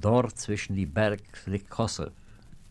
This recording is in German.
Dort zwischen die Berg liegt Kossow.